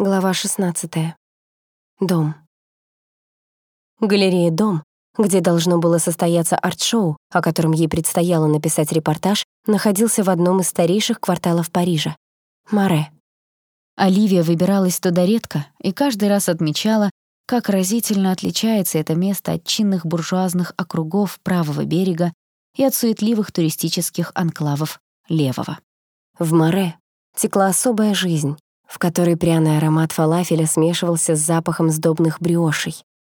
Глава 16. Дом. Галерея «Дом», где должно было состояться арт-шоу, о котором ей предстояло написать репортаж, находился в одном из старейших кварталов Парижа — Море. Оливия выбиралась туда редко и каждый раз отмечала, как разительно отличается это место от чинных буржуазных округов правого берега и от суетливых туристических анклавов левого. В Море текла особая жизнь, в которой пряный аромат фалафеля смешивался с запахом сдобных брioшей,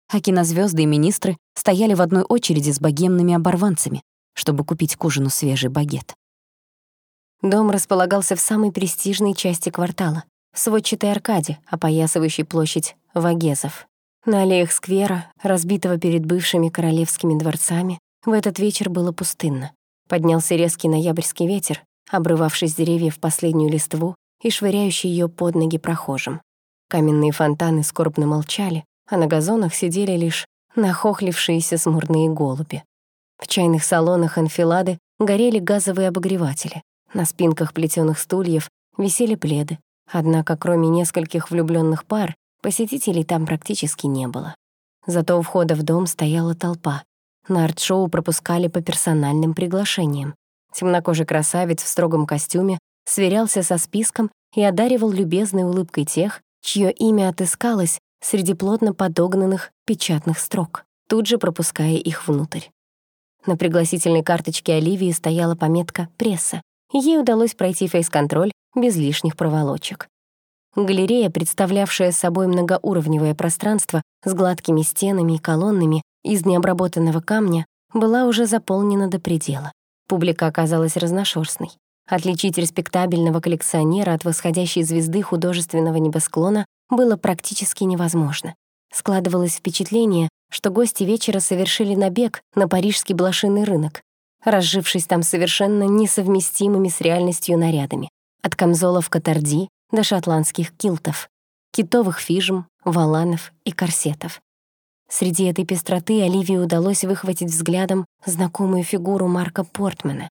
а кинозвезды и министры стояли в одной очереди с богемными оборванцами, чтобы купить к ужину свежий багет. Дом располагался в самой престижной части квартала, в сводчатой аркаде, опоясывающей площадь Вагезов. На аллеях сквера, разбитого перед бывшими королевскими дворцами, в этот вечер было пустынно. Поднялся резкий ноябрьский ветер, обрывавший с деревьев последнюю листву и швыряющий ее под ноги прохожим. Каменные фонтаны скорбно молчали, а на газонах сидели лишь нахохлившиеся смурные голуби. В чайных салонах анфилады горели газовые обогреватели. На спинках плетёных стульев висели пледы. Однако, кроме нескольких влюблённых пар, посетителей там практически не было. Зато у входа в дом стояла толпа. На арт-шоу пропускали по персональным приглашениям. Темнокожий красавец в строгом костюме сверялся со списком и одаривал любезной улыбкой тех, чье имя отыскалось среди плотно подогнанных печатных строк, тут же пропуская их внутрь. На пригласительной карточке Оливии стояла пометка «Пресса», ей удалось пройти фейс-контроль без лишних проволочек. Галерея, представлявшая собой многоуровневое пространство с гладкими стенами и колоннами из необработанного камня, была уже заполнена до предела. Публика оказалась разношерстной. Отличить респектабельного коллекционера от восходящей звезды художественного небосклона было практически невозможно. Складывалось впечатление, что гости вечера совершили набег на парижский блошиный рынок, разжившись там совершенно несовместимыми с реальностью нарядами. От камзолов катарди до шотландских килтов, китовых фижм, валанов и корсетов. Среди этой пестроты Оливии удалось выхватить взглядом знакомую фигуру Марка Портмана,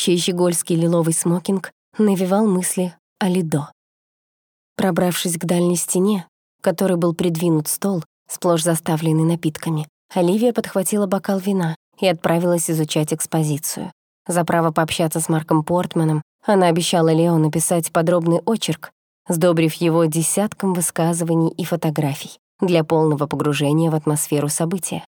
чей щегольский лиловый смокинг навевал мысли о Лидо. Пробравшись к дальней стене, которой был придвинут стол, сплошь заставленный напитками, Оливия подхватила бокал вина и отправилась изучать экспозицию. За право пообщаться с Марком Портманом она обещала Лео написать подробный очерк, сдобрив его десятком высказываний и фотографий для полного погружения в атмосферу события.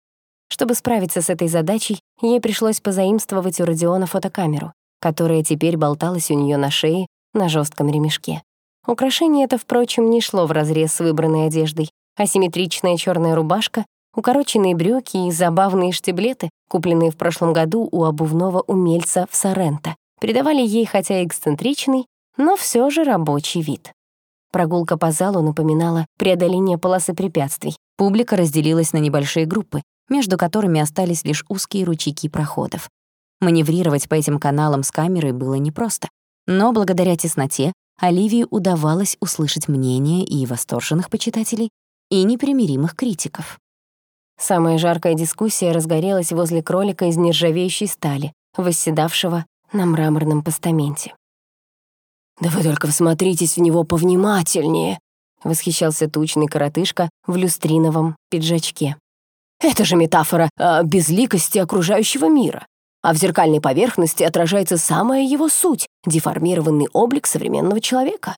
Чтобы справиться с этой задачей, ей пришлось позаимствовать у Родиона фотокамеру, которая теперь болталась у нее на шее на жестком ремешке. Украшение это, впрочем, не шло вразрез с выбранной одеждой. Асимметричная черная рубашка, укороченные брюки и забавные штиблеты, купленные в прошлом году у обувного умельца в Соренто, придавали ей хотя эксцентричный, но все же рабочий вид. Прогулка по залу напоминала преодоление полосы препятствий. Публика разделилась на небольшие группы, между которыми остались лишь узкие ручейки проходов. Маневрировать по этим каналам с камерой было непросто, но благодаря тесноте Оливии удавалось услышать мнения и восторженных почитателей, и непримиримых критиков. Самая жаркая дискуссия разгорелась возле кролика из нержавеющей стали, восседавшего на мраморном постаменте. «Да вы только всмотритесь в него повнимательнее!» — восхищался тучный коротышка в люстриновом пиджачке. «Это же метафора э, безликости окружающего мира а в зеркальной поверхности отражается самая его суть — деформированный облик современного человека.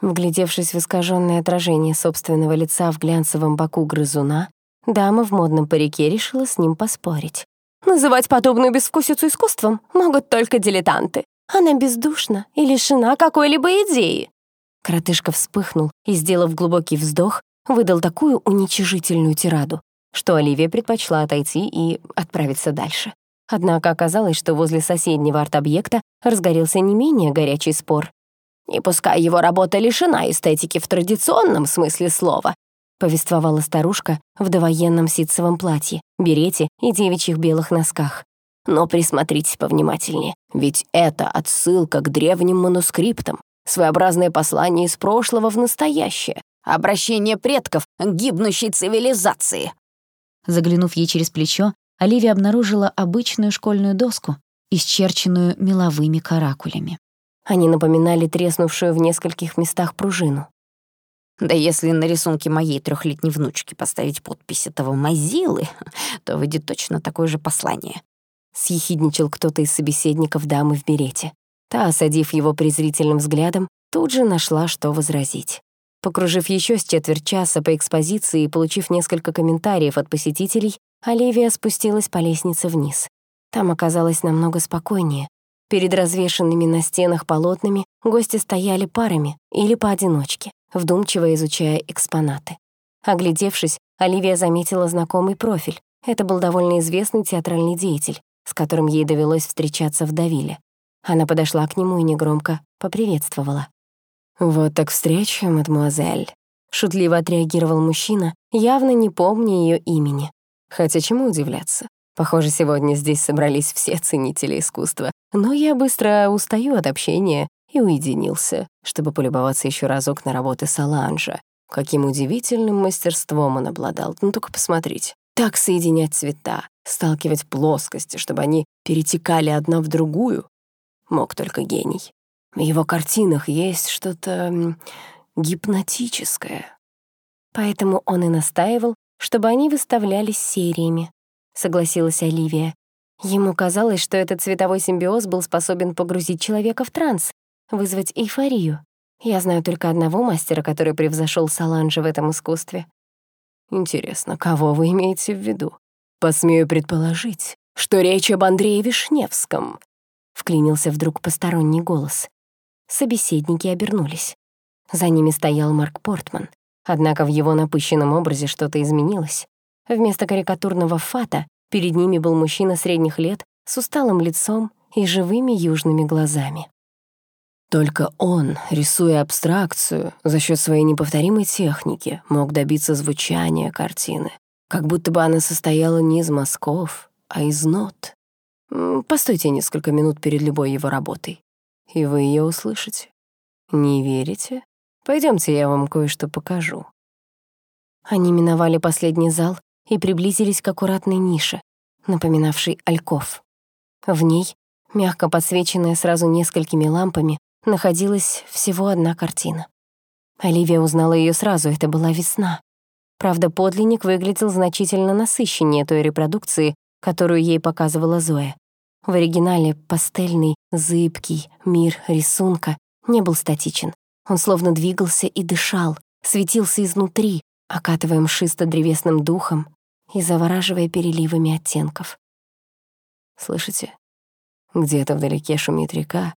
Вглядевшись в искаженное отражение собственного лица в глянцевом боку грызуна, дама в модном парике решила с ним поспорить. «Называть подобную безвкусицу искусством могут только дилетанты. Она бездушна и лишена какой-либо идеи». Коротышка вспыхнул и, сделав глубокий вздох, выдал такую уничижительную тираду, что Оливия предпочла отойти и отправиться дальше. Однако оказалось, что возле соседнего арт-объекта разгорелся не менее горячий спор. «И пускай его работа лишена эстетики в традиционном смысле слова», повествовала старушка в довоенном ситцевом платье, берете и девичьих белых носках. «Но присмотритесь повнимательнее, ведь это отсылка к древним манускриптам, своеобразное послание из прошлого в настоящее, обращение предков к гибнущей цивилизации». Заглянув ей через плечо, Оливия обнаружила обычную школьную доску, исчерченную меловыми каракулями. Они напоминали треснувшую в нескольких местах пружину. Да если на рисунке моей трехлетней внучки поставить подпись этого Мазилы, то выйдет точно такое же послание. Съехидничал кто-то из собеседников дамы в берете. Та, осадив его презрительным взглядом, тут же нашла, что возразить. Покружив еще с четверть часа по экспозиции и получив несколько комментариев от посетителей, Оливия спустилась по лестнице вниз. Там оказалось намного спокойнее. Перед развешенными на стенах полотнами гости стояли парами или поодиночке, вдумчиво изучая экспонаты. Оглядевшись, Оливия заметила знакомый профиль. Это был довольно известный театральный деятель, с которым ей довелось встречаться в Давиле. Она подошла к нему и негромко поприветствовала. «Вот так встреча, мадемуазель», — шутливо отреагировал мужчина, явно не помня ее имени. Хотя чему удивляться? Похоже, сегодня здесь собрались все ценители искусства. Но я быстро устаю от общения и уединился, чтобы полюбоваться еще разок на работы Саланжа. Каким удивительным мастерством он обладал. Ну только посмотрите. Так соединять цвета, сталкивать плоскости, чтобы они перетекали одна в другую, мог только гений. В его картинах есть что-то гипнотическое. Поэтому он и настаивал, чтобы они выставлялись сериями, согласилась Оливия. Ему казалось, что этот цветовой симбиоз был способен погрузить человека в транс, вызвать эйфорию. Я знаю только одного мастера, который превзошел Саланжа в этом искусстве. Интересно, кого вы имеете в виду? Посмею предположить, что речь об Андрее Вишневском. Вклинился вдруг посторонний голос. Собеседники обернулись. За ними стоял Марк Портман. Однако в его напыщенном образе что-то изменилось. Вместо карикатурного фата перед ними был мужчина средних лет с усталым лицом и живыми южными глазами. Только он, рисуя абстракцию, за счет своей неповторимой техники мог добиться звучания картины, как будто бы она состояла не из мазков, а из нот. Постойте несколько минут перед любой его работой, и вы ее услышите. Не верите? Пойдемте, я вам кое-что покажу». Они миновали последний зал и приблизились к аккуратной нише, напоминавшей альков. В ней, мягко подсвеченная сразу несколькими лампами, находилась всего одна картина. Оливия узнала ее сразу, это была весна. Правда, подлинник выглядел значительно насыщеннее той репродукции, которую ей показывала Зоя. В оригинале пастельный, зыбкий мир рисунка не был статичен. Он словно двигался и дышал, светился изнутри, окатывая мшисто-древесным духом и завораживая переливами оттенков. Слышите? Где-то вдалеке шумит река,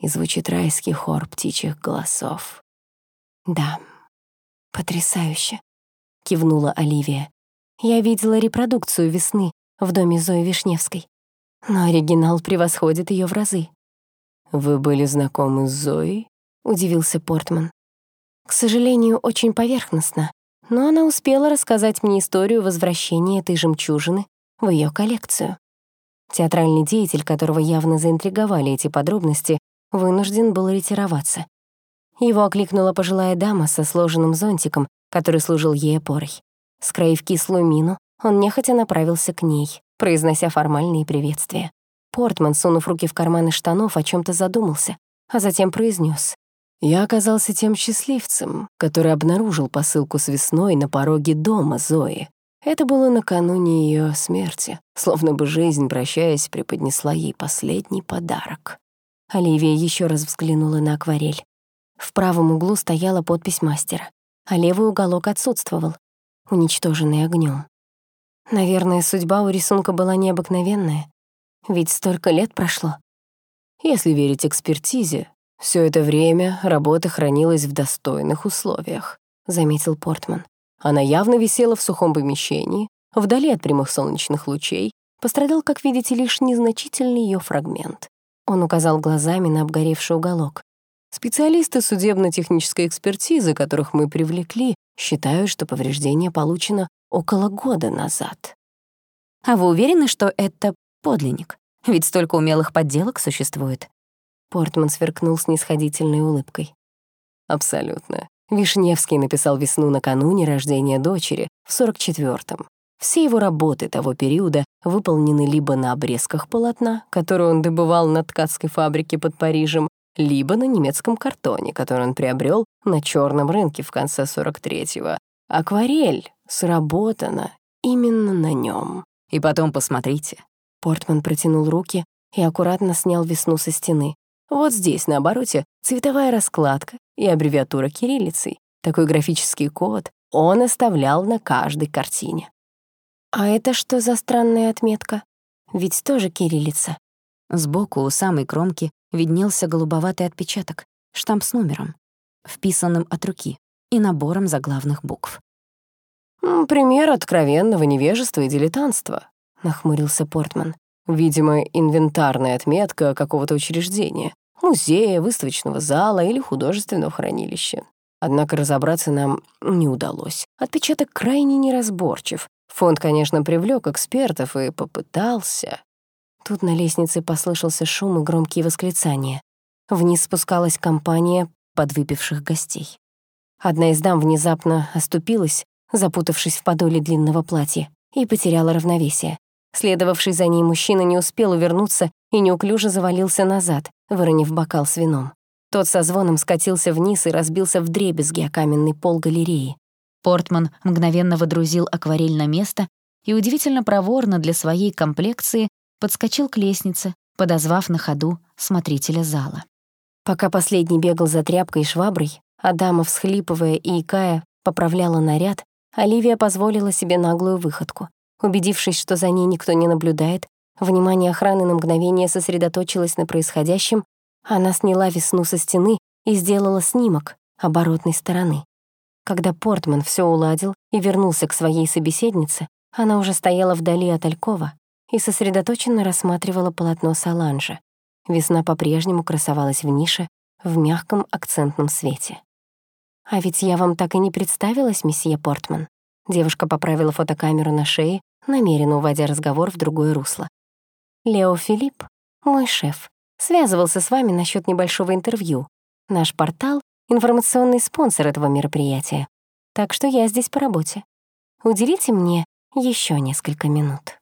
и звучит райский хор птичьих голосов. «Да, потрясающе», — кивнула Оливия. «Я видела репродукцию весны в доме Зои Вишневской, но оригинал превосходит ее в разы». «Вы были знакомы с Зоей?» Удивился Портман. К сожалению, очень поверхностно, но она успела рассказать мне историю возвращения этой жемчужины в ее коллекцию. Театральный деятель, которого явно заинтриговали эти подробности, вынужден был ретироваться. Его окликнула пожилая дама со сложенным зонтиком, который служил ей опорой. Скроив кислую мину, он нехотя направился к ней, произнося формальные приветствия. Портман, сунув руки в карманы штанов, о чем то задумался, а затем произнес: я оказался тем счастливцем, который обнаружил посылку с весной на пороге дома Зои. Это было накануне ее смерти, словно бы жизнь, прощаясь, преподнесла ей последний подарок. Оливия еще раз взглянула на акварель. В правом углу стояла подпись мастера, а левый уголок отсутствовал, уничтоженный огнем. Наверное, судьба у рисунка была необыкновенная, ведь столько лет прошло. Если верить экспертизе, все это время работа хранилась в достойных условиях, заметил Портман. Она явно висела в сухом помещении, вдали от прямых солнечных лучей, пострадал, как видите, лишь незначительный ее фрагмент. Он указал глазами на обгоревший уголок. Специалисты судебно-технической экспертизы, которых мы привлекли, считают, что повреждение получено около года назад. А вы уверены, что это подлинник? Ведь столько умелых подделок существует. Портман сверкнул снисходительной улыбкой. «Абсолютно. Вишневский написал «Весну» накануне рождения дочери, в 44-м. Все его работы того периода выполнены либо на обрезках полотна, которые он добывал на ткацкой фабрике под Парижем, либо на немецком картоне, который он приобрел на черном рынке в конце 43-го. Акварель сработана именно на нем. И потом посмотрите. Портман протянул руки и аккуратно снял весну со стены. Вот здесь, на обороте, цветовая раскладка и аббревиатура кириллицей. Такой графический код он оставлял на каждой картине. А это что за странная отметка? Ведь тоже кириллица. Сбоку у самой кромки виднелся голубоватый отпечаток, штамп с номером, вписанным от руки и набором заглавных букв. «Пример откровенного невежества и дилетантства», — нахмурился Портман. «Видимо, инвентарная отметка какого-то учреждения, музея, выставочного зала или художественного хранилища. Однако разобраться нам не удалось. Отпечаток крайне неразборчив. Фонд, конечно, привлек экспертов и попытался. Тут на лестнице послышался шум и громкие восклицания. Вниз спускалась компания подвыпивших гостей. Одна из дам внезапно оступилась, запутавшись в подоле длинного платья, и потеряла равновесие. Следовавший за ней мужчина не успел увернуться и неуклюже завалился назад, выронив бокал с вином. Тот со звоном скатился вниз и разбился в дребезги о каменный пол галереи. Портман мгновенно водрузил акварель на место и удивительно проворно для своей комплекции подскочил к лестнице, подозвав на ходу смотрителя зала. Пока последний бегал за тряпкой и шваброй, а дама, всхлипывая и икая, поправляла наряд, Оливия позволила себе наглую выходку. Убедившись, что за ней никто не наблюдает, внимание охраны на мгновение сосредоточилось на происходящем, она сняла весну со стены и сделала снимок оборотной стороны. Когда Портман все уладил и вернулся к своей собеседнице, она уже стояла вдали от Алькова и сосредоточенно рассматривала полотно Саланжа. Весна по-прежнему красовалась в нише в мягком акцентном свете. «А ведь я вам так и не представилась, месье Портман». Девушка поправила фотокамеру на шее, намеренно уводя разговор в другое русло. «Лео Филипп, мой шеф, связывался с вами насчет небольшого интервью. Наш портал — информационный спонсор этого мероприятия. Так что я здесь по работе. Уделите мне еще несколько минут».